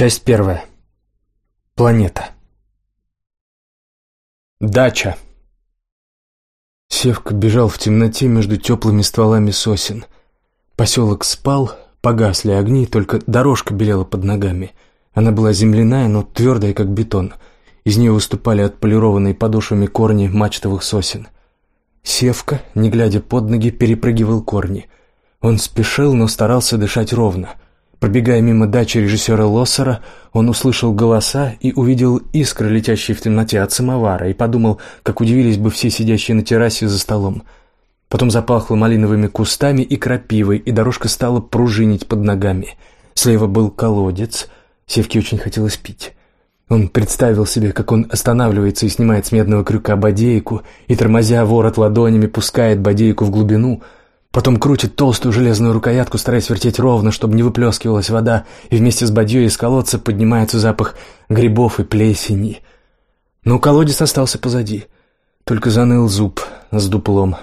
Часть первая. Планета. Дача. Севка бежал в темноте между теплыми стволами сосен. Поселок спал, погасли огни, только дорожка белела под ногами. Она была земляная, но твердая, как бетон. Из нее выступали отполированные подошвами корни мачтовых сосен. Севка, не глядя под ноги, перепрыгивал корни. Он спешил, но старался дышать ровно — Пробегая мимо дачи режиссера Лоссера, он услышал голоса и увидел искры, летящие в темноте от самовара, и подумал, как удивились бы все сидящие на террасе за столом. Потом запахло малиновыми кустами и крапивой, и дорожка стала пружинить под ногами. Слева был колодец. Севке очень хотелось пить. Он представил себе, как он останавливается и снимает с медного крюка бодейку, и, тормозя ворот ладонями, пускает бодейку в глубину — Потом крутит толстую железную рукоятку, стараясь вертеть ровно, чтобы не выплескивалась вода, и вместе с бадьей из колодца поднимается запах грибов и плесени. Но колодец остался позади. Только заныл зуб с дуплом,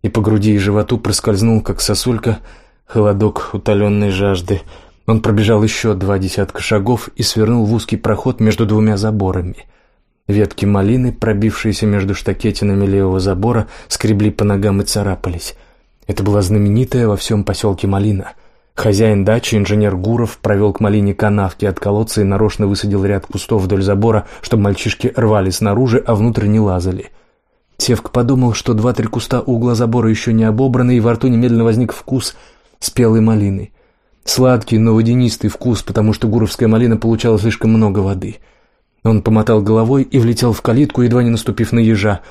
и по груди и животу проскользнул, как сосулька, холодок утоленной жажды. Он пробежал еще два десятка шагов и свернул в узкий проход между двумя заборами. Ветки малины, пробившиеся между штакетинами левого забора, скребли по ногам и царапались. Это была знаменитая во всем поселке Малина. Хозяин дачи, инженер Гуров, провел к Малине канавки от колодца и нарочно высадил ряд кустов вдоль забора, чтобы мальчишки рвали снаружи, а внутрь не лазали. Севка подумал, что два-три куста у угла забора еще не обобраны, и во рту немедленно возник вкус спелой малины. Сладкий, но водянистый вкус, потому что гуровская малина получала слишком много воды. Он помотал головой и влетел в калитку, едва не наступив на ежа —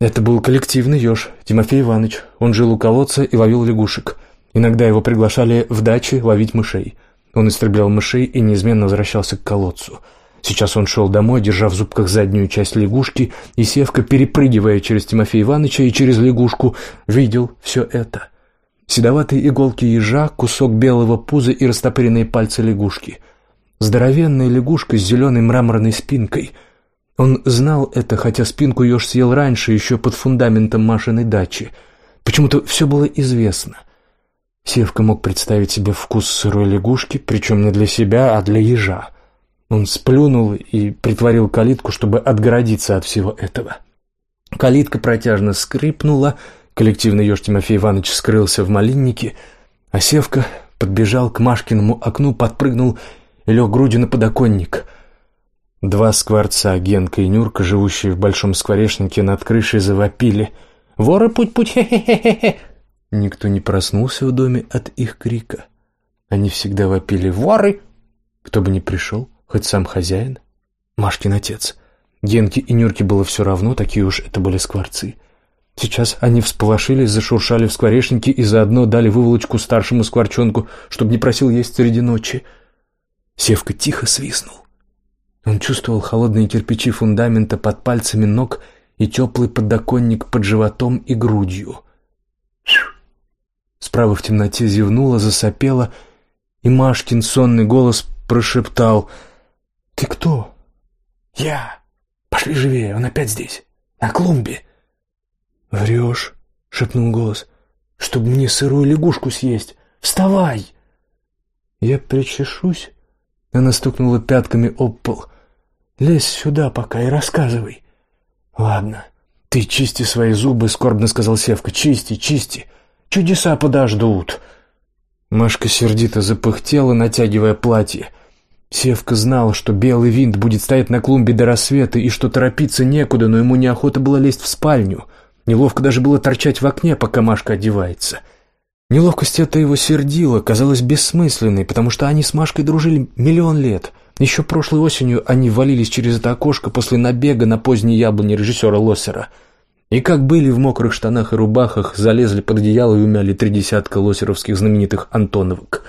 это был коллективный еж, Тимофей Иванович. Он жил у колодца и ловил лягушек. Иногда его приглашали в дачи ловить мышей. Он истреблял мышей и неизменно возвращался к колодцу. Сейчас он шел домой, держа в зубках заднюю часть лягушки, и Севка, перепрыгивая через Тимофея Ивановича и через лягушку, видел все это. Седоватые иголки ежа, кусок белого пуза и растопыренные пальцы лягушки. Здоровенная лягушка с зеленой мраморной спинкой — он знал это, хотя спинку еж съел раньше, еще под фундаментом Машиной дачи. Почему-то все было известно. Севка мог представить себе вкус сырой лягушки, причем не для себя, а для ежа. Он сплюнул и притворил калитку, чтобы отгородиться от всего этого. Калитка протяжно скрипнула, коллективный еж Тимофей Иванович скрылся в малиннике, а Севка подбежал к Машкиному окну, подпрыгнул и лег грудью на подоконник — Два скворца, Генка и Нюрка, живущие в большом скворечнике над крышей, завопили. «Воры, путь-путь, хе-хе-хе-хе!» Никто не проснулся в доме от их крика. Они всегда вопили «Воры!» Кто бы ни пришел, хоть сам хозяин. Машкин отец. Генке и Нюрке было все равно, такие уж это были скворцы. Сейчас они всполошились, зашуршали в скворечнике и заодно дали выволочку старшему скворчонку, чтобы не просил есть среди ночи. Севка тихо свистнул. Он чувствовал холодные кирпичи фундамента под пальцами ног и теплый подоконник под животом и грудью. Справа в темноте зевнула, засопела, и Машкин сонный голос прошептал «Ты кто?» «Я! Пошли живее, он опять здесь, на клумбе!» «Врешь!» — шепнул голос. «Чтобы мне сырую лягушку съесть! Вставай!» «Я причешусь?» Она стукнула пятками об пол. «Лезь сюда пока и рассказывай». «Ладно, ты чисти свои зубы», — скорбно сказал Севка. «Чисти, чисти. Чудеса подождут». Машка сердито запыхтела, натягивая платье. Севка знал, что белый винт будет стоять на клумбе до рассвета и что торопиться некуда, но ему неохота было лезть в спальню. Неловко даже было торчать в окне, пока Машка одевается. Неловкость это его сердила, казалась бессмысленной, потому что они с Машкой дружили миллион лет. Еще прошлой осенью они валились через это окошко после набега на поздние яблони режиссера Лоссера. И как были в мокрых штанах и рубахах, залезли под одеяло и умяли три десятка лоссеровских знаменитых Антоновок.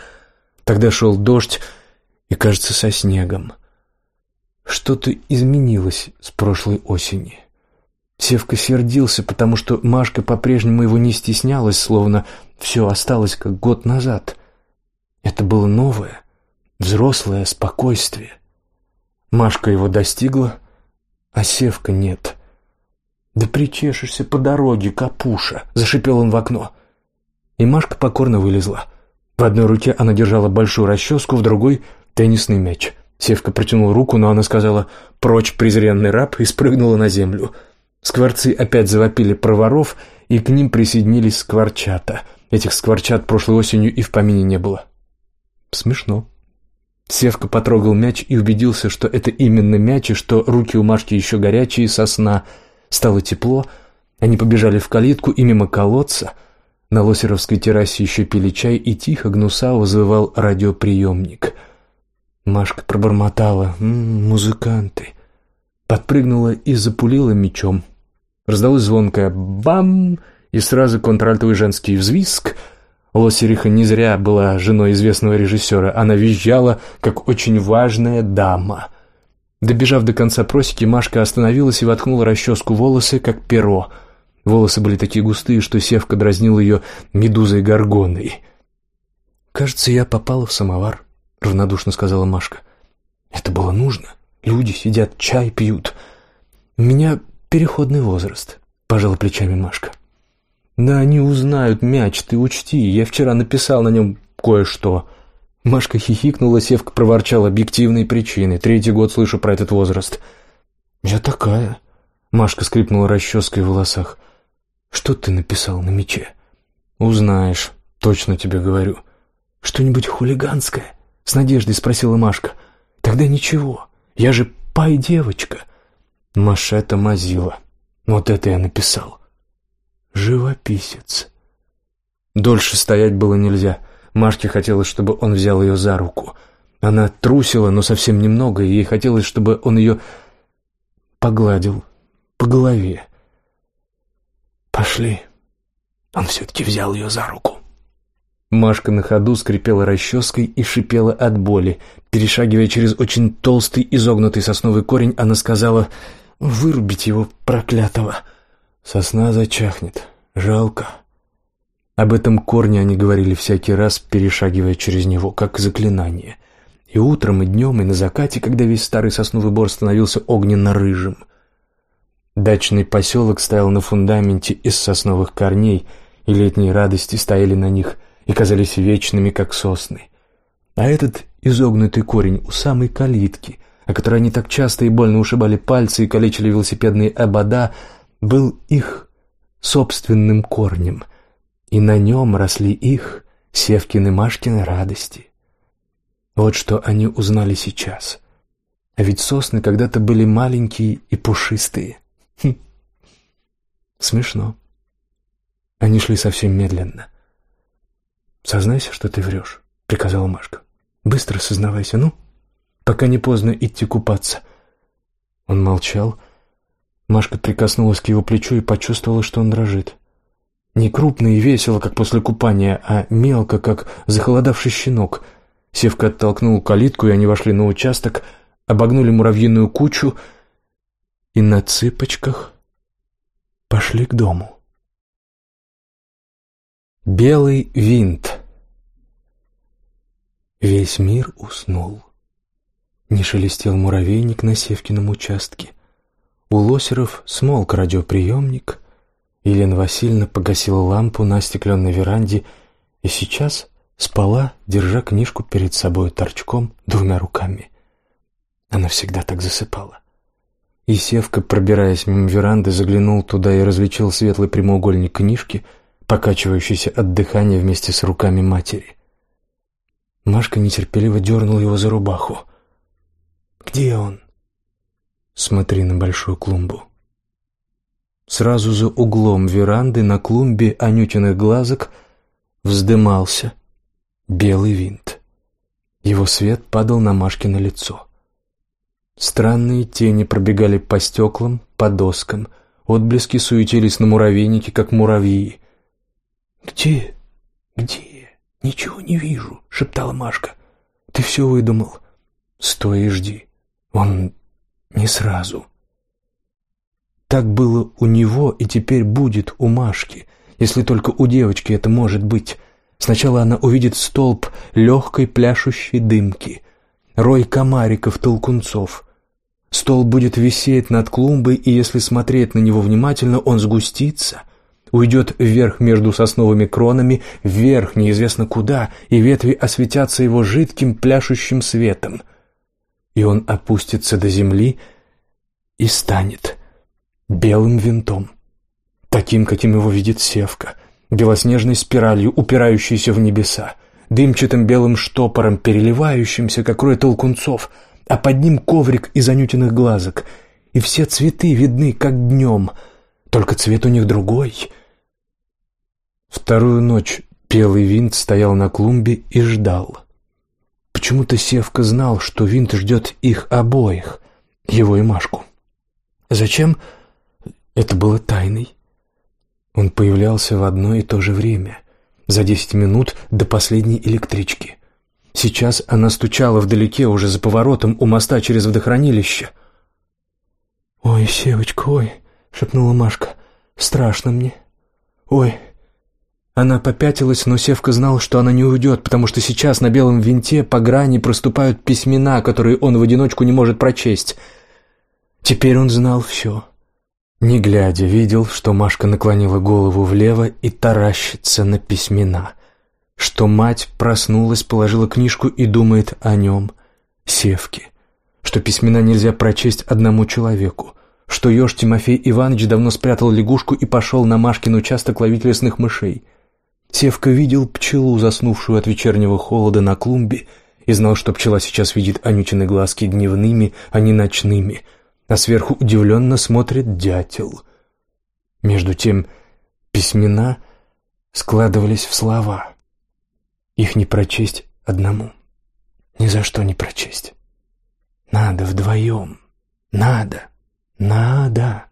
Тогда шел дождь, и, кажется, со снегом. Что-то изменилось с прошлой осени. Севка сердился, потому что Машка по-прежнему его не стеснялась, словно все осталось как год назад. Это было новое, взрослое спокойствие. Машка его достигла, а Севка нет. «Да причешешься по дороге, капуша!» — зашипел он в окно. И Машка покорно вылезла. В одной руке она держала большую расческу, в другой Теннисный мяч. Севка протянул руку, но она сказала «Прочь, презренный раб!» и спрыгнула на землю. Скворцы опять завопили про воров, и к ним присоединились скворчата. Этих скворчат прошлой осенью и в помине не было. Смешно. Севка потрогал мяч и убедился, что это именно мяч, и что руки у Машки еще горячие со сна. Стало тепло, они побежали в калитку и мимо колодца. На Лосеровской террасе еще пили чай, и тихо гнусаво завывал радиоприемник — Машка пробормотала «М -м, «Музыканты». Подпрыгнула и запулила мечом. Раздалось звонкое «Бам!» И сразу контральтовый женский взвизг. Лосериха не зря была женой известного режиссера. Она визжала, как очень важная дама. Добежав до конца просеки, Машка остановилась и воткнула расческу волосы, как перо. Волосы были такие густые, что Севка дразнил ее медузой-горгоной. «Кажется, я попала в самовар», — равнодушно сказала Машка. «Это было нужно. Люди сидят, чай пьют. У меня переходный возраст», — пожала плечами Машка. «Да они узнают мяч, ты учти. Я вчера написал на нем кое-что». Машка хихикнула, Севка проворчал объективные причины. Третий год слышу про этот возраст. «Я такая». Машка скрипнула расческой в волосах. «Что ты написал на мече?» «Узнаешь, точно тебе говорю». «Что-нибудь хулиганское?» — с надеждой спросила Машка. «Тогда ничего, я же пай-девочка». Машета мазила. Вот это я написал. «Живописец». Дольше стоять было нельзя. Машке хотелось, чтобы он взял ее за руку. Она трусила, но совсем немного, и ей хотелось, чтобы он ее погладил по голове. «Пошли». Он все-таки взял ее за руку. Машка на ходу скрипела расческой и шипела от боли. Перешагивая через очень толстый изогнутый сосновый корень, она сказала «Вырубить его, проклятого!» «Сосна зачахнет. Жалко». Об этом корне они говорили всякий раз, перешагивая через него, как заклинание. И утром, и днем, и на закате, когда весь старый сосновый бор становился огненно-рыжим. Дачный поселок стоял на фундаменте из сосновых корней, и летние радости стояли на них – и казались вечными, как сосны. А этот изогнутый корень у самой калитки, о которой они так часто и больно ушибали пальцы и калечили велосипедные обода, был их собственным корнем, и на нем росли их, Севкины Машкины, радости. Вот что они узнали сейчас. А ведь сосны когда-то были маленькие и пушистые. Хм. Смешно. Они шли совсем медленно. «Сознайся, что ты врешь», — приказала Машка. «Быстро сознавайся, ну, пока не поздно идти купаться». Он молчал. Машка прикоснулась к его плечу и почувствовала, что он дрожит. Не крупно и весело, как после купания, а мелко, как захолодавший щенок. Севка оттолкнул калитку, и они вошли на участок, обогнули муравьиную кучу и на цыпочках пошли к дому. Белый винт. Весь мир уснул. Не шелестел муравейник на Севкином участке. У Лосеров смолк радиоприемник. Елена Васильевна погасила лампу на стекленной веранде и сейчас спала, держа книжку перед собой торчком двумя руками. Она всегда так засыпала. И Севка, пробираясь мимо веранды, заглянул туда и различил светлый прямоугольник книжки — покачивающийся от дыхания вместе с руками матери. Машка нетерпеливо дернула его за рубаху. «Где он?» «Смотри на большую клумбу». Сразу за углом веранды на клумбе Анютиных глазок вздымался белый винт. Его свет падал на Машкино лицо. Странные тени пробегали по стеклам, по доскам, отблески суетились на муравейнике, как муравьи. «Где? Где? Ничего не вижу», — шептала Машка. «Ты все выдумал. Стой и жди. Он не сразу». Так было у него и теперь будет у Машки, если только у девочки это может быть. Сначала она увидит столб легкой пляшущей дымки, рой комариков-толкунцов. Столб будет висеть над клумбой, и если смотреть на него внимательно, он сгустится, уйдет вверх между сосновыми кронами, вверх неизвестно куда, и ветви осветятся его жидким пляшущим светом. И он опустится до земли и станет белым винтом, таким, каким его видит Севка, белоснежной спиралью, упирающейся в небеса, дымчатым белым штопором, переливающимся, как рой толкунцов, а под ним коврик из анютиных глазок, и все цветы видны, как днем, только цвет у них другой. Вторую ночь белый винт стоял на клумбе и ждал. Почему-то Севка знал, что винт ждет их обоих, его и Машку. Зачем? Это было тайной. Он появлялся в одно и то же время, за десять минут до последней электрички. Сейчас она стучала вдалеке, уже за поворотом у моста через водохранилище. «Ой, Севочка, ой!» — шепнула Машка. «Страшно мне. Ой!» Она попятилась, но Севка знал, что она не уйдет, потому что сейчас на белом винте по грани проступают письмена, которые он в одиночку не может прочесть. Теперь он знал все. Не глядя, видел, что Машка наклонила голову влево и таращится на письмена. Что мать проснулась, положила книжку и думает о нем, Севке. Что письмена нельзя прочесть одному человеку. Что еж Тимофей Иванович давно спрятал лягушку и пошел на Машкин участок ловить лесных мышей. Севка видел пчелу, заснувшую от вечернего холода на клумбе, и знал, что пчела сейчас видит Анютины глазки дневными, а не ночными — а сверху удивленно смотрит дятел. Между тем письмена складывались в слова. Их не прочесть одному. Ни за что не прочесть. Надо вдвоем. Надо. Надо.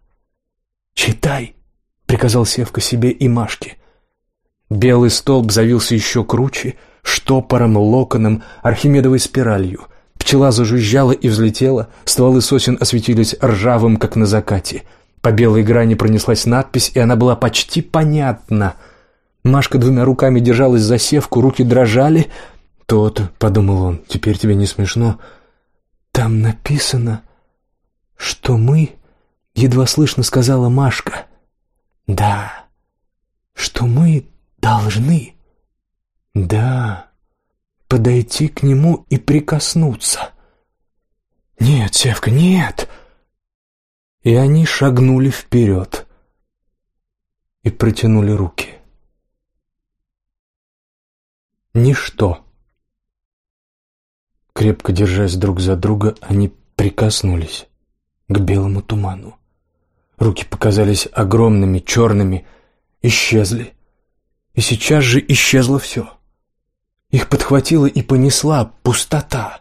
«Читай!» — приказал Севка себе и Машке. Белый столб завился еще круче, штопором, локоном, архимедовой спиралью. Пчела зажужжала и взлетела, стволы сосен осветились ржавым, как на закате. По белой грани пронеслась надпись, и она была почти понятна. Машка двумя руками держалась за севку, руки дрожали. «То-то», — подумал он, — «теперь тебе не смешно». «Там написано, что мы...» — едва слышно сказала Машка. «Да, что мы должны...» «Да...» подойти к нему и прикоснуться. «Нет, Севка, нет!» И они шагнули вперед и протянули руки. Ничто. Крепко держась друг за друга, они прикоснулись к белому туману. Руки показались огромными, черными, исчезли. И сейчас же исчезло все — их подхватила и понесла пустота.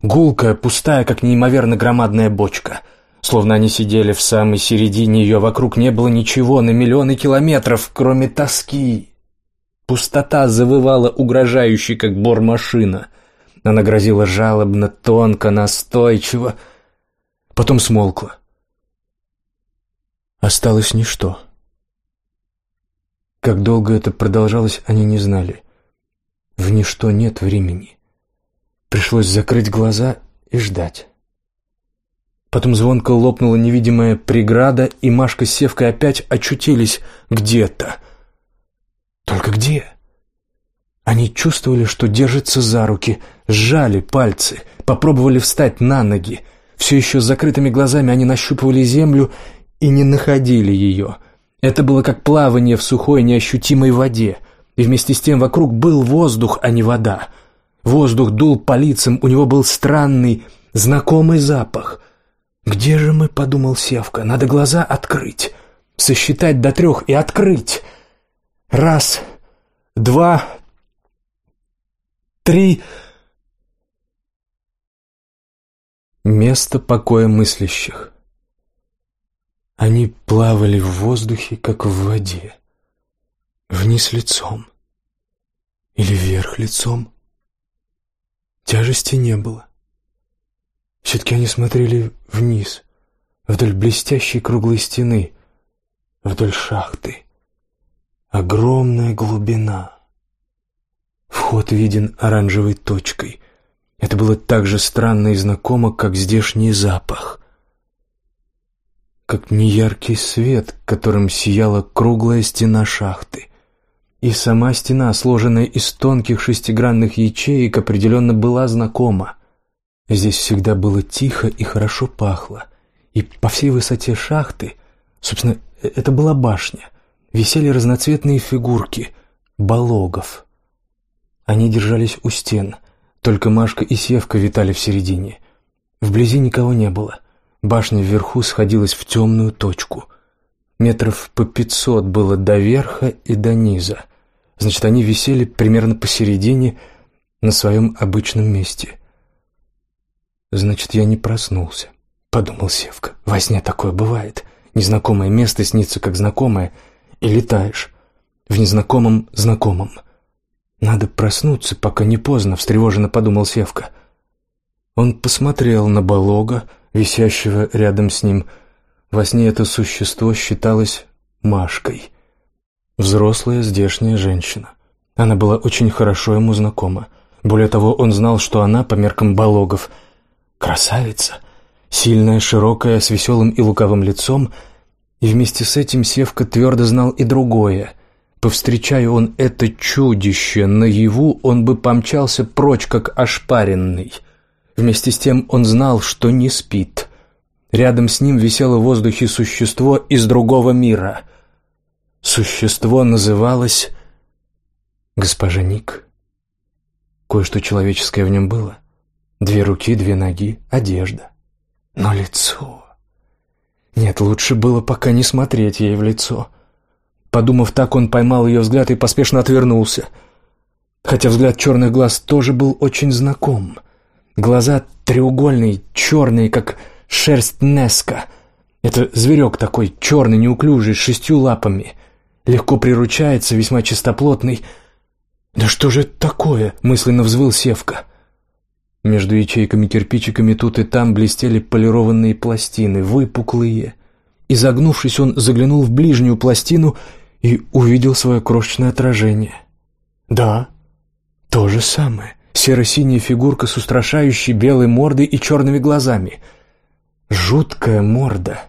Гулкая, пустая, как неимоверно громадная бочка. Словно они сидели в самой середине ее, вокруг не было ничего на миллионы километров, кроме тоски. Пустота завывала угрожающе, как бормашина. Она грозила жалобно, тонко, настойчиво. Потом смолкла. Осталось ничто. Как долго это продолжалось, они не знали. В ничто нет времени. Пришлось закрыть глаза и ждать. Потом звонко лопнула невидимая преграда, и Машка с Севкой опять очутились где-то. Только где? Они чувствовали, что держатся за руки, сжали пальцы, попробовали встать на ноги. Все еще с закрытыми глазами они нащупывали землю и не находили ее. Это было как плавание в сухой неощутимой воде — и вместе с тем вокруг был воздух, а не вода. Воздух дул по лицам, у него был странный, знакомый запах. «Где же мы?» — подумал Севка. «Надо глаза открыть, сосчитать до трех и открыть. Раз, два, три...» Место покоя мыслящих. Они плавали в воздухе, как в воде. Вниз лицом. Или вверх лицом. Тяжести не было. Все-таки они смотрели вниз, вдоль блестящей круглой стены, вдоль шахты. Огромная глубина. Вход виден оранжевой точкой. Это было так же странно и знакомо, как здешний запах. Как неяркий свет, которым сияла круглая стена шахты. И сама стена, сложенная из тонких шестигранных ячеек, определенно была знакома. Здесь всегда было тихо и хорошо пахло. И по всей высоте шахты, собственно, это была башня, висели разноцветные фигурки — балогов. Они держались у стен, только Машка и Севка витали в середине. Вблизи никого не было. Башня вверху сходилась в темную точку. Метров по пятьсот было до верха и до низа. Значит, они висели примерно посередине на своем обычном месте. «Значит, я не проснулся», — подумал Севка. «Во сне такое бывает. Незнакомое место снится как знакомое, и летаешь в незнакомом знакомом». «Надо проснуться, пока не поздно», — встревоженно подумал Севка. Он посмотрел на Болога, висящего рядом с ним. Во сне это существо считалось Машкой. Взрослая здешняя женщина. Она была очень хорошо ему знакома. Более того, он знал, что она, по меркам Бологов, красавица, сильная, широкая, с веселым и лукавым лицом, и вместе с этим Севка твердо знал и другое. Повстречая он это чудище наяву, он бы помчался прочь, как ошпаренный. Вместе с тем он знал, что не спит. Рядом с ним висело в воздухе существо из другого мира — Существо называлось госпожа Ник. Кое-что человеческое в нем было. Две руки, две ноги, одежда. Но лицо... Нет, лучше было пока не смотреть ей в лицо. Подумав так, он поймал ее взгляд и поспешно отвернулся. Хотя взгляд черных глаз тоже был очень знаком. Глаза треугольные, черные, как шерсть Неска. Это зверек такой, черный, неуклюжий, с шестью лапами легко приручается, весьма чистоплотный. «Да что же это такое?» — мысленно взвыл Севка. Между ячейками-кирпичиками тут и там блестели полированные пластины, выпуклые. Изогнувшись, он заглянул в ближнюю пластину и увидел свое крошечное отражение. «Да, то же самое. Серо-синяя фигурка с устрашающей белой мордой и черными глазами. Жуткая морда,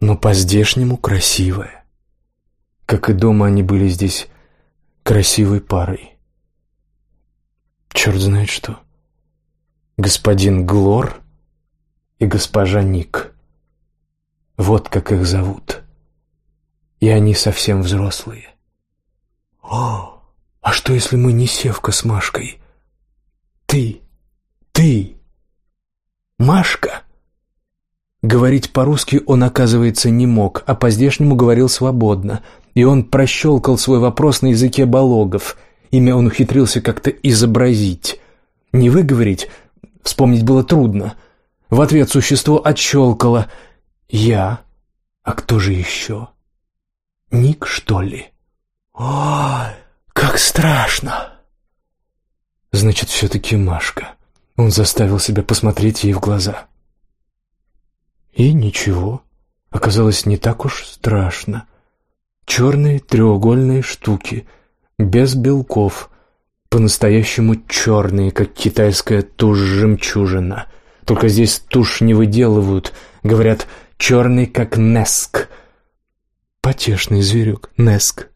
но по-здешнему красивая. Как и дома, они были здесь красивой парой. Черт знает что. Господин Глор и госпожа Ник. Вот как их зовут. И они совсем взрослые. О, а что, если мы не Севка с Машкой? Ты, ты, Машка? Говорить по-русски он, оказывается, не мог, а по-здешнему говорил свободно — и он прощелкал свой вопрос на языке балогов. Имя он ухитрился как-то изобразить. Не выговорить, вспомнить было трудно. В ответ существо отщелкало «Я? А кто же еще? Ник, что ли?» «Ой, как страшно!» «Значит, все-таки Машка». Он заставил себя посмотреть ей в глаза. И ничего, оказалось не так уж страшно. Черные треугольные штуки, без белков, по-настоящему черные, как китайская тушь-жемчужина. Только здесь тушь не выделывают, говорят «черный, как Неск». Потешный зверек, Неск.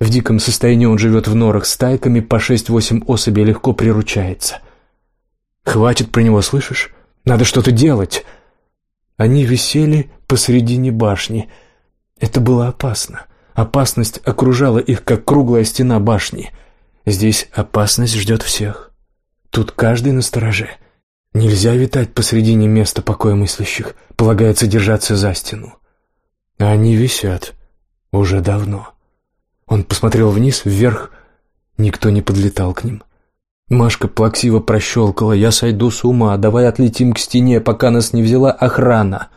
В диком состоянии он живет в норах стайками, по шесть-восемь особей легко приручается. Хватит про него, слышишь? Надо что-то делать. Они висели посредине башни. Это было опасно. Опасность окружала их, как круглая стена башни. Здесь опасность ждет всех. Тут каждый на стороже. Нельзя витать посредине места покоя мыслящих, полагается держаться за стену. А они висят уже давно. Он посмотрел вниз, вверх, никто не подлетал к ним. Машка плаксиво прощелкала, «Я сойду с ума, давай отлетим к стене, пока нас не взяла охрана».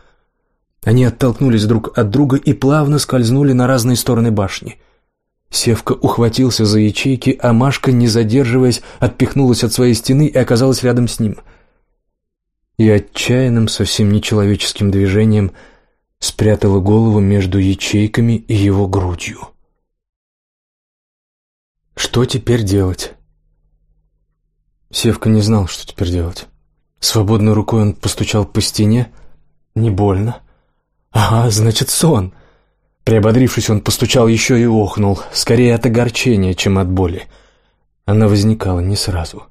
Они оттолкнулись друг от друга и плавно скользнули на разные стороны башни. Севка ухватился за ячейки, а Машка, не задерживаясь, отпихнулась от своей стены и оказалась рядом с ним. И отчаянным, совсем нечеловеческим движением спрятала голову между ячейками и его грудью. Что теперь делать? Севка не знал, что теперь делать. Свободной рукой он постучал по стене. Не больно. Ага, значит, сон. Приободрившись, он постучал еще и охнул, скорее от огорчения, чем от боли. Она возникала не сразу.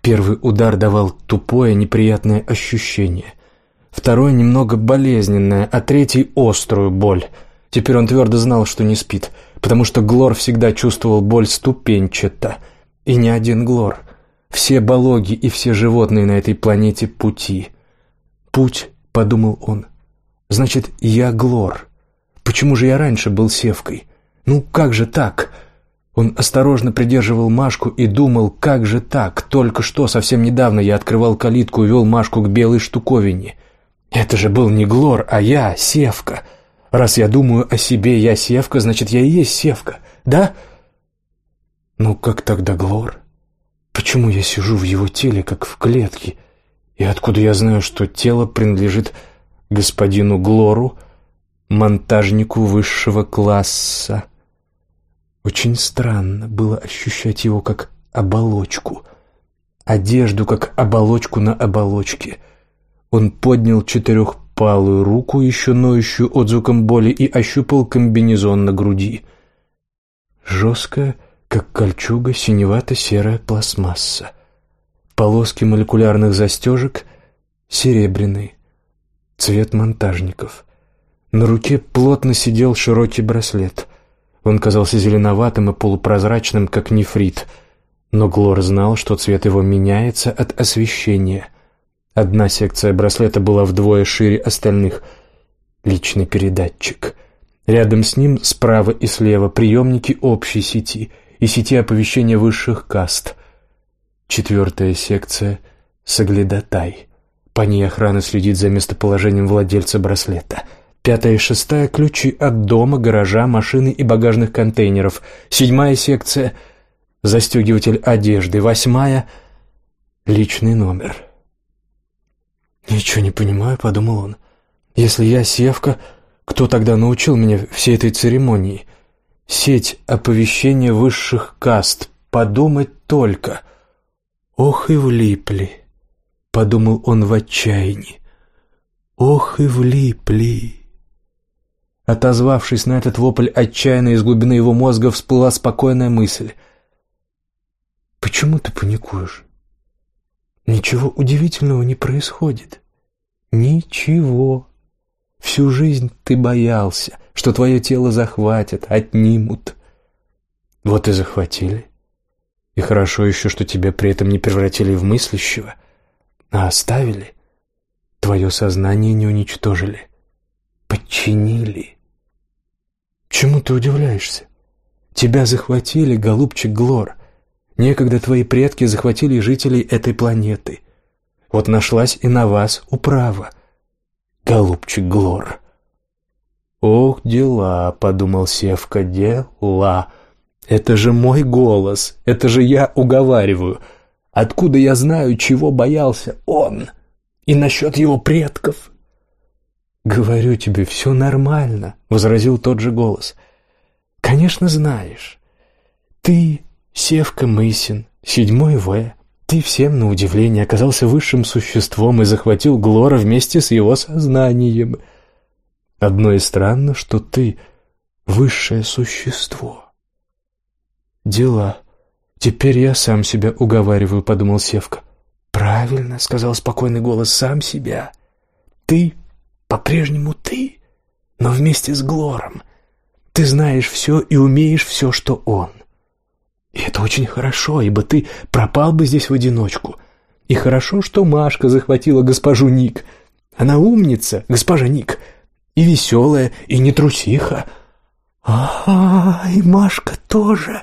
Первый удар давал тупое, неприятное ощущение. Второй немного болезненное, а третий — острую боль. Теперь он твердо знал, что не спит, потому что Глор всегда чувствовал боль ступенчато. И не один Глор. Все балоги и все животные на этой планете — пути. «Путь», — подумал он, — «значит, я Глор». Почему же я раньше был севкой? Ну, как же так? Он осторожно придерживал Машку и думал, как же так? Только что, совсем недавно, я открывал калитку и вел Машку к белой штуковине. Это же был не Глор, а я, Севка. Раз я думаю о себе, я Севка, значит, я и есть Севка, да? Ну, как тогда Глор? Почему я сижу в его теле, как в клетке? И откуда я знаю, что тело принадлежит господину Глору, монтажнику высшего класса. Очень странно было ощущать его как оболочку, одежду как оболочку на оболочке. Он поднял четырехпалую руку, еще ноющую отзвуком боли, и ощупал комбинезон на груди. Жесткая, как кольчуга, синевато-серая пластмасса. Полоски молекулярных застежек серебряные, цвет монтажников — на руке плотно сидел широкий браслет. Он казался зеленоватым и полупрозрачным, как нефрит. Но Глор знал, что цвет его меняется от освещения. Одна секция браслета была вдвое шире остальных. Личный передатчик. Рядом с ним, справа и слева, приемники общей сети и сети оповещения высших каст. Четвертая секция — Саглядотай. По ней охрана следит за местоположением владельца браслета — Пятая и шестая – ключи от дома, гаража, машины и багажных контейнеров. Седьмая секция – застегиватель одежды. Восьмая – личный номер. «Ничего не понимаю», – подумал он. «Если я Севка, кто тогда научил меня всей этой церемонии? Сеть оповещения высших каст. Подумать только. Ох и влипли», – подумал он в отчаянии. «Ох и влипли». Отозвавшись на этот вопль отчаянно из глубины его мозга всплыла спокойная мысль. «Почему ты паникуешь? Ничего удивительного не происходит. Ничего. Всю жизнь ты боялся, что твое тело захватят, отнимут. Вот и захватили. И хорошо еще, что тебя при этом не превратили в мыслящего, а оставили. Твое сознание не уничтожили, подчинили». Чему ты удивляешься? Тебя захватили, голубчик Глор. Некогда твои предки захватили жителей этой планеты. Вот нашлась и на вас управа. Голубчик Глор. «Ох, дела», — подумал Севка, — «дела». «Это же мой голос, это же я уговариваю. Откуда я знаю, чего боялся он? И насчет его предков?» «Говорю тебе, все нормально», — возразил тот же голос. «Конечно знаешь. Ты, Севка Мысин, седьмой В, ты всем на удивление оказался высшим существом и захватил Глора вместе с его сознанием. Одно и странно, что ты высшее существо». «Дела. Теперь я сам себя уговариваю», — подумал Севка. «Правильно», — сказал спокойный голос, — «сам себя. Ты по-прежнему ты, но вместе с Глором. Ты знаешь все и умеешь все, что он. И это очень хорошо, ибо ты пропал бы здесь в одиночку. И хорошо, что Машка захватила госпожу Ник. Она умница, госпожа Ник, и веселая, и не трусиха. «Ага, и Машка тоже».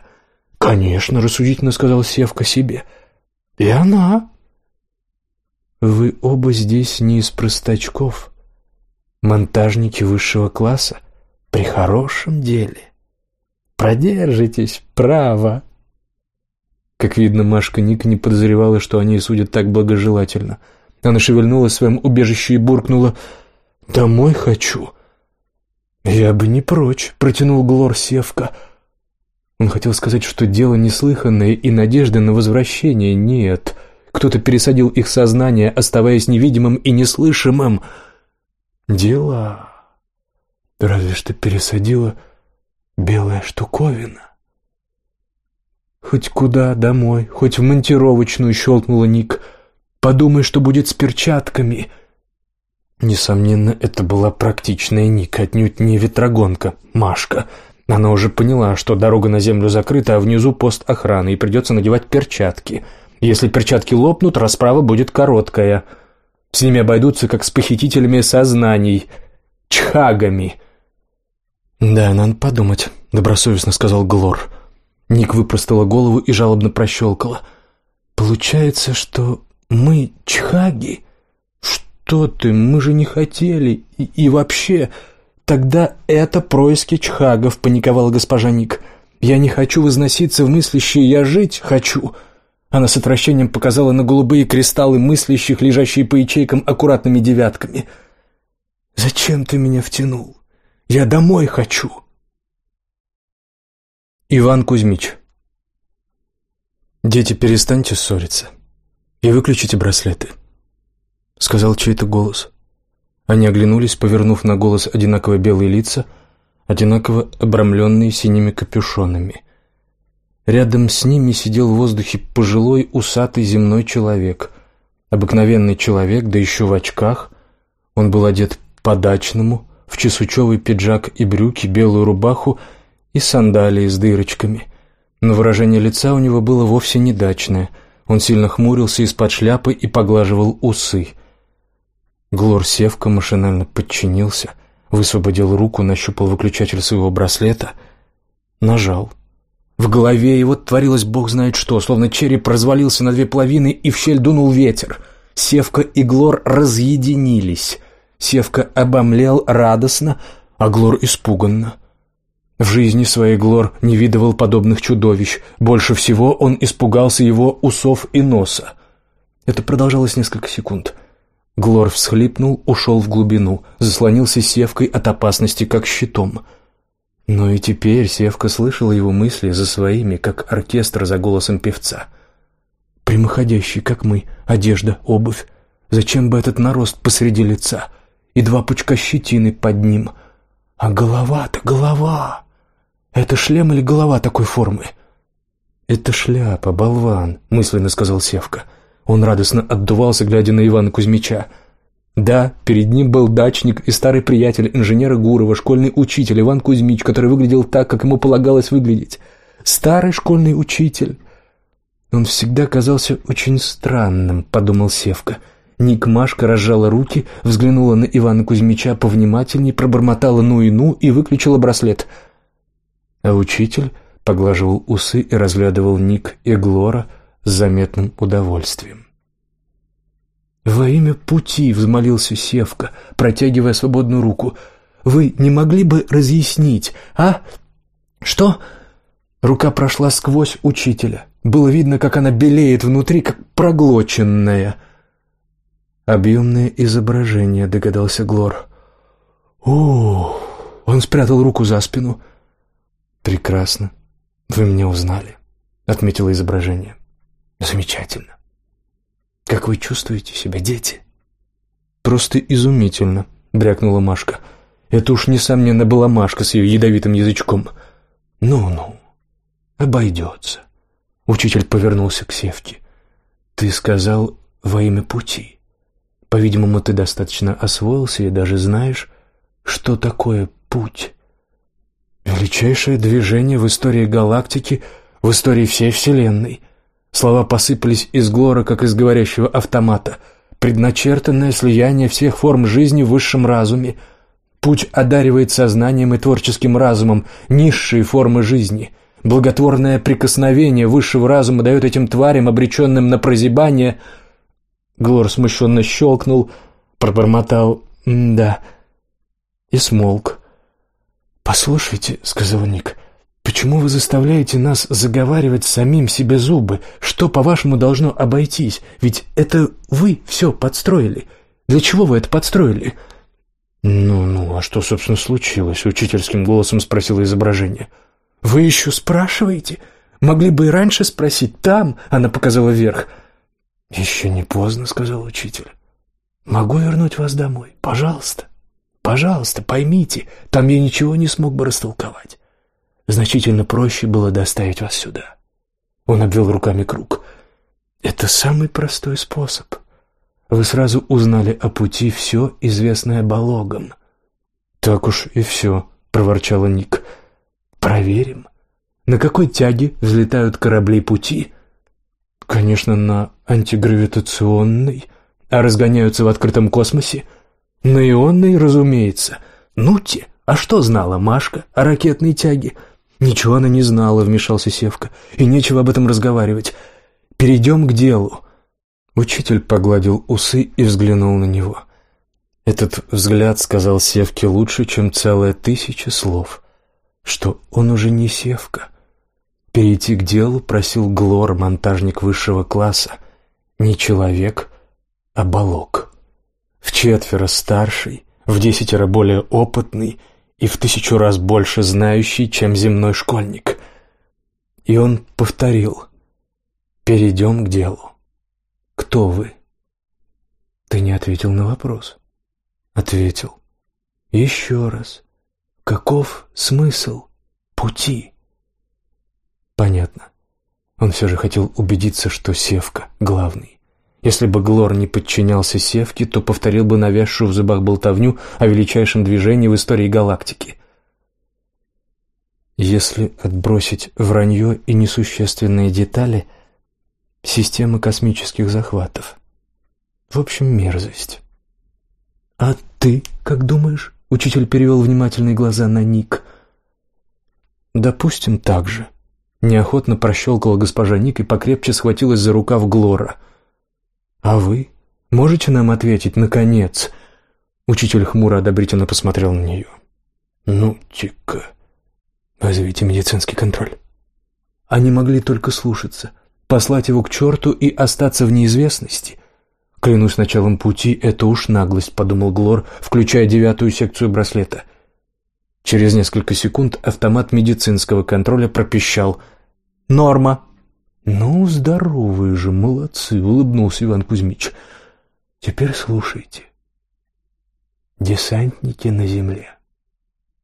«Конечно», — рассудительно сказал Севка себе. «И она». «Вы оба здесь не из простачков», монтажники высшего класса при хорошем деле. Продержитесь, право. Как видно, Машка Ник не подозревала, что они судят так благожелательно. Она шевельнулась в своем убежище и буркнула «Домой хочу». «Я бы не прочь», — протянул Глор Севка. Он хотел сказать, что дело неслыханное и надежды на возвращение нет. Кто-то пересадил их сознание, оставаясь невидимым и неслышимым — Дела. Разве что пересадила белая штуковина. «Хоть куда домой, хоть в монтировочную», — щелкнула Ник. «Подумай, что будет с перчатками». Несомненно, это была практичная Ник, отнюдь не ветрогонка, Машка. Она уже поняла, что дорога на землю закрыта, а внизу пост охраны, и придется надевать перчатки. Если перчатки лопнут, расправа будет короткая. С ними обойдутся, как с похитителями сознаний, чхагами. «Да, надо подумать», — добросовестно сказал Глор. Ник выпростала голову и жалобно прощелкала. «Получается, что мы чхаги?» «Что ты, мы же не хотели. И, и вообще, тогда это происки чхагов», — паниковала госпожа Ник. «Я не хочу возноситься в мыслящие, я жить хочу». Она с отвращением показала на голубые кристаллы мыслящих, лежащие по ячейкам аккуратными девятками. «Зачем ты меня втянул? Я домой хочу!» Иван Кузьмич. «Дети, перестаньте ссориться и выключите браслеты», — сказал чей-то голос. Они оглянулись, повернув на голос одинаково белые лица, одинаково обрамленные синими капюшонами. Рядом с ними сидел в воздухе пожилой усатый земной человек. Обыкновенный человек, да еще в очках. Он был одет по-дачному, в чесучевый пиджак и брюки, белую рубаху — и сандалии с дырочками. Но выражение лица у него было вовсе не дачное. Он сильно хмурился из-под шляпы и поглаживал усы. Глор Севка машинально подчинился, высвободил руку, нащупал выключатель своего браслета, нажал. В голове его творилось бог знает что, словно череп развалился на две половины, и в щель дунул ветер. Севка и Глор разъединились. Севка обомлел радостно, а Глор испуганно. В жизни своей Глор не видывал подобных чудовищ. Больше всего он испугался его усов и носа. Это продолжалось несколько секунд. Глор всхлипнул, ушел в глубину, заслонился севкой от опасности, как щитом. Но и теперь севка слышала его мысли за своими, как оркестр за голосом певца. «Прямоходящий, как мы, одежда, обувь. Зачем бы этот нарост посреди лица? И два пучка щетины под ним. А голова-то голова!» «Это шлем или голова такой формы?» «Это шляпа, болван», — мысленно сказал Севка. Он радостно отдувался, глядя на Ивана Кузьмича. Да, перед ним был дачник и старый приятель инженера Гурова, школьный учитель Иван Кузьмич, который выглядел так, как ему полагалось выглядеть. Старый школьный учитель. Он всегда казался очень странным, подумал Севка. Ник Машка разжала руки, взглянула на Ивана Кузьмича повнимательней, пробормотала «ну и ну» и выключила браслет — а учитель поглаживал усы и разглядывал Ник и Глора с заметным удовольствием. «Во имя пути!» — взмолился Севка, протягивая свободную руку. «Вы не могли бы разъяснить, а? Что?» Рука прошла сквозь учителя. Было видно, как она белеет внутри, как проглоченная. «Объемное изображение», — догадался Глор. «О!» — он спрятал руку за спину. «Прекрасно. Вы меня узнали», — отметило изображение. «Замечательно. Как вы чувствуете себя, дети?» «Просто изумительно», — брякнула Машка. «Это уж, несомненно, была Машка с ее ядовитым язычком». «Ну-ну, обойдется». Учитель повернулся к Севке. «Ты сказал во имя пути. По-видимому, ты достаточно освоился и даже знаешь, что такое путь». Величайшее движение в истории галактики, в истории всей Вселенной. Слова посыпались из Глора, как из говорящего автомата. Предначертанное слияние всех форм жизни в высшем разуме. Путь одаривает сознанием и творческим разумом низшие формы жизни. Благотворное прикосновение высшего разума дает этим тварям, обреченным на прозябание... Глор смущенно щелкнул, пробормотал «да» и смолк. «Послушайте», — сказал Ник, — «почему вы заставляете нас заговаривать самим себе зубы? Что, по-вашему, должно обойтись? Ведь это вы все подстроили. Для чего вы это подстроили?» «Ну-ну, а что, собственно, случилось?» — учительским голосом спросило изображение. «Вы еще спрашиваете? Могли бы и раньше спросить. Там...» — она показала вверх. «Еще не поздно», — сказал учитель. «Могу вернуть вас домой? Пожалуйста». Пожалуйста, поймите, там я ничего не смог бы растолковать. Значительно проще было доставить вас сюда». Он обвел руками круг. «Это самый простой способ. Вы сразу узнали о пути все, известное Балогом». «Так уж и все», — проворчала Ник. «Проверим. На какой тяге взлетают корабли пути?» «Конечно, на антигравитационной. А разгоняются в открытом космосе?» «На ионной, разумеется. Ну-те, а что знала Машка о ракетной тяге?» «Ничего она не знала», — вмешался Севка, — «и нечего об этом разговаривать. Перейдем к делу». Учитель погладил усы и взглянул на него. Этот взгляд сказал Севке лучше, чем целая тысяча слов, что он уже не Севка. Перейти к делу просил Глор, монтажник высшего класса, не человек, а балок. В четверо старший, в десятеро более опытный — и в тысячу раз больше знающий, чем земной школьник. И он повторил «Перейдем к делу. Кто вы?» Ты не ответил на вопрос. Ответил. Еще раз. Каков смысл пути? Понятно. Он все же хотел убедиться, что Севка главный. Если бы Глор не подчинялся Севке, то повторил бы навязшую в зубах болтовню о величайшем движении в истории галактики. Если отбросить вранье и несущественные детали, системы космических захватов. В общем, мерзость. «А ты как думаешь?» — учитель перевел внимательные глаза на Ник. «Допустим, так же». Неохотно прощелкала госпожа Ник и покрепче схватилась за рукав Глора — «А вы? Можете нам ответить, наконец?» Учитель хмуро одобрительно посмотрел на нее. «Ну-тика, вызовите медицинский контроль». Они могли только слушаться, послать его к черту и остаться в неизвестности. «Клянусь началом пути, это уж наглость», — подумал Глор, включая девятую секцию браслета. Через несколько секунд автомат медицинского контроля пропищал «Норма». «Ну, здоровые же, молодцы!» — улыбнулся Иван Кузьмич. «Теперь слушайте. Десантники на земле».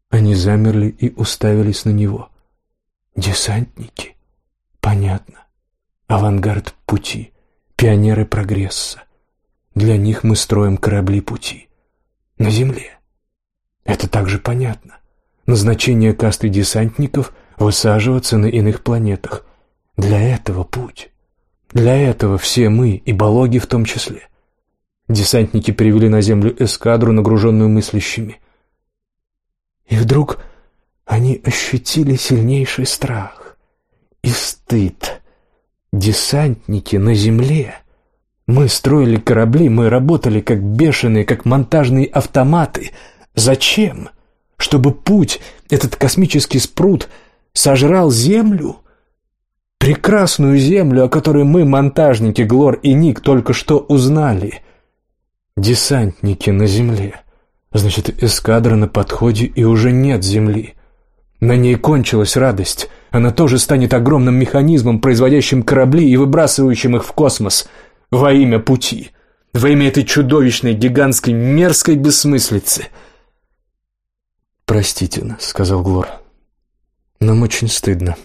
Они замерли и уставились на него. «Десантники? Понятно. Авангард пути, пионеры прогресса. Для них мы строим корабли пути. На земле. Это также понятно. Назначение касты десантников — высаживаться на иных планетах, для этого путь. Для этого все мы, и балоги в том числе. Десантники привели на землю эскадру, нагруженную мыслящими. И вдруг они ощутили сильнейший страх и стыд. Десантники на земле. Мы строили корабли, мы работали как бешеные, как монтажные автоматы. Зачем? Чтобы путь, этот космический спрут, сожрал землю? Прекрасную землю, о которой мы, монтажники Глор и Ник, только что узнали. Десантники на земле. Значит, эскадра на подходе и уже нет земли. На ней кончилась радость. Она тоже станет огромным механизмом, производящим корабли и выбрасывающим их в космос во имя пути, во имя этой чудовищной, гигантской, мерзкой бессмыслицы. «Простите нас», — сказал Глор. «Нам очень стыдно».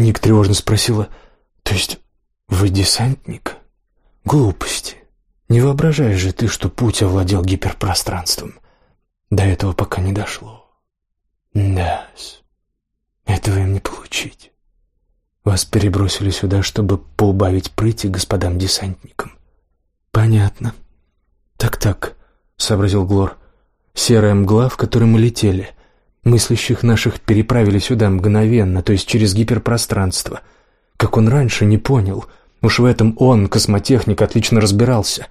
Ник тревожно спросила, «То есть вы десантник?» «Глупости. Не воображаешь же ты, что путь овладел гиперпространством. До этого пока не дошло». да этого им не получить. Вас перебросили сюда, чтобы поубавить прыти господам десантникам». «Понятно. Так-так», — сообразил Глор. «Серая мгла, в которой мы летели. Мыслящих наших переправили сюда мгновенно, то есть через гиперпространство. Как он раньше не понял. Уж в этом он, космотехник, отлично разбирался.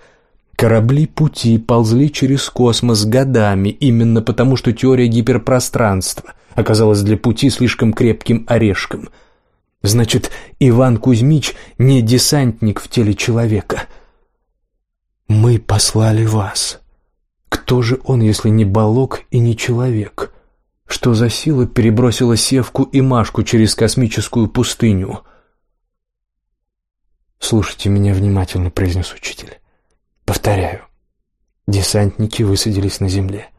Корабли пути ползли через космос годами, именно потому, что теория гиперпространства оказалась для пути слишком крепким орешком. Значит, Иван Кузьмич не десантник в теле человека. «Мы послали вас. Кто же он, если не балок и не человек?» Что за сила перебросила Севку и Машку через космическую пустыню? «Слушайте меня внимательно», — произнес учитель. «Повторяю. Десантники высадились на земле.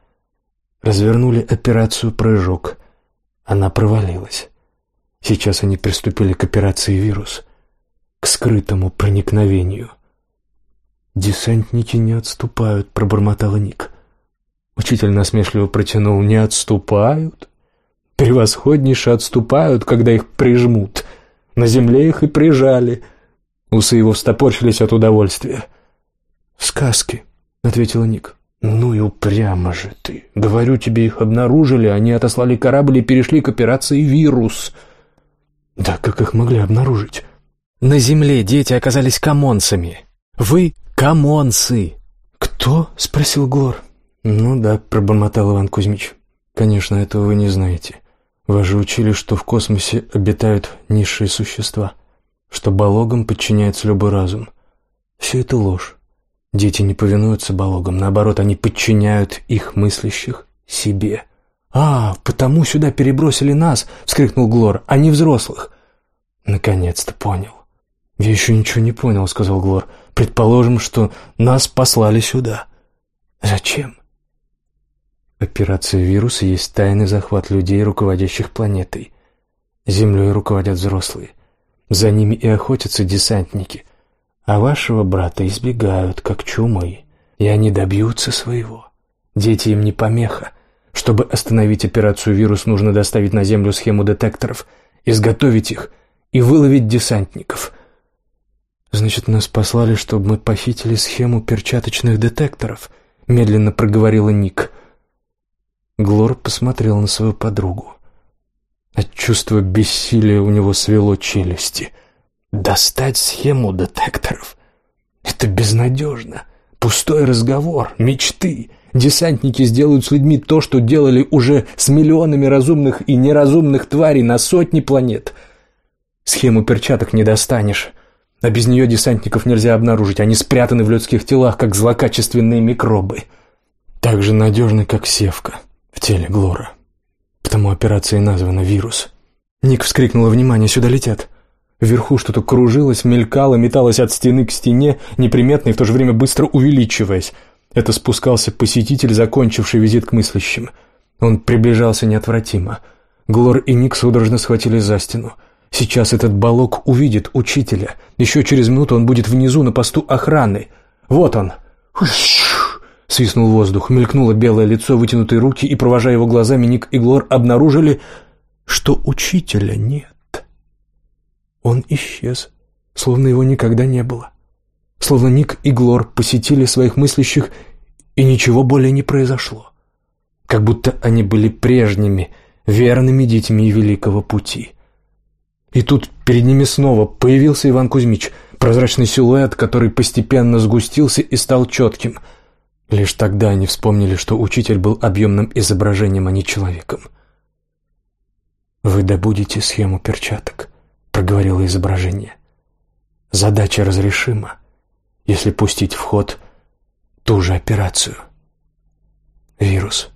развернули операцию «Прыжок». Она провалилась. Сейчас они приступили к операции «Вирус», к скрытому проникновению. «Десантники не отступают», — пробормотала Ник. Учитель насмешливо протянул. «Не отступают? Превосходнейше отступают, когда их прижмут. На земле их и прижали». Усы его встопорщились от удовольствия. «Сказки», — ответила Ник. «Ну и упрямо же ты. Говорю тебе, их обнаружили, они отослали корабль и перешли к операции «Вирус». Да как их могли обнаружить? На земле дети оказались комонцами. Вы — комонцы. Кто? — спросил Глор. Ну да, — пробормотал Иван Кузьмич. Конечно, этого вы не знаете. Вас же учили, что в космосе обитают низшие существа, что балогам подчиняется любой разум. Все это ложь. Дети не повинуются балогам, наоборот, они подчиняют их мыслящих себе. «А, потому сюда перебросили нас!» — вскрикнул Глор, — «а не взрослых!» «Наконец-то понял». «Я еще ничего не понял», — сказал Глор. «Предположим, что нас послали сюда». «Зачем?» Операция вируса есть тайный захват людей, руководящих планетой. Землей руководят взрослые. За ними и охотятся десантники. А вашего брата избегают, как чумой, и они добьются своего. Дети им не помеха. Чтобы остановить операцию «Вирус», нужно доставить на Землю схему детекторов, изготовить их и выловить десантников. «Значит, нас послали, чтобы мы похитили схему перчаточных детекторов», — медленно проговорила Ник. Глор посмотрел на свою подругу. От чувства бессилия у него свело челюсти. Достать схему детекторов — это безнадежно. Пустой разговор, мечты. Десантники сделают с людьми то, что делали уже с миллионами разумных и неразумных тварей на сотни планет. Схему перчаток не достанешь, а без нее десантников нельзя обнаружить. Они спрятаны в людских телах, как злокачественные микробы. Так же надежны, как севка в теле Глора. Потому операция названа «Вирус». Ник вскрикнула «Внимание, сюда летят!» Вверху что-то кружилось, мелькало, металось от стены к стене, неприметно и в то же время быстро увеличиваясь. Это спускался посетитель, закончивший визит к мыслящим. Он приближался неотвратимо. Глор и Ник судорожно схватили за стену. Сейчас этот балок увидит учителя. Еще через минуту он будет внизу на посту охраны. Вот он. Свистнул воздух, мелькнуло белое лицо, вытянутые руки, и, провожая его глазами, Ник и Глор обнаружили, что учителя нет. Он исчез, словно его никогда не было. Словно Ник и Глор посетили своих мыслящих, и ничего более не произошло. Как будто они были прежними, верными детьми Великого Пути. И тут перед ними снова появился Иван Кузьмич, прозрачный силуэт, который постепенно сгустился и стал четким. Лишь тогда они вспомнили, что учитель был объемным изображением, а не человеком. «Вы добудете схему перчаток», — проговорило изображение. «Задача разрешима, если пустить в ход ту же операцию. Вирус».